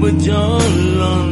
berjalan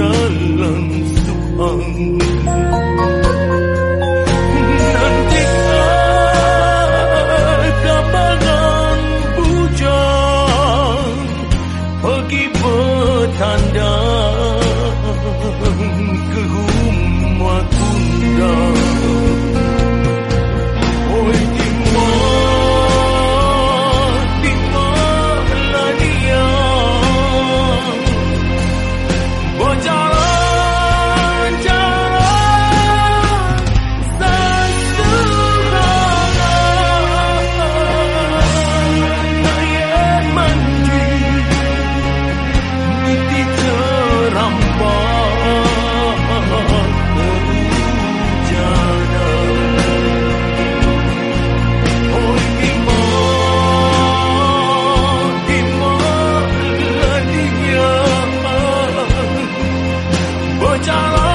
湛蓝苏杭。Tandang kehumat undang John.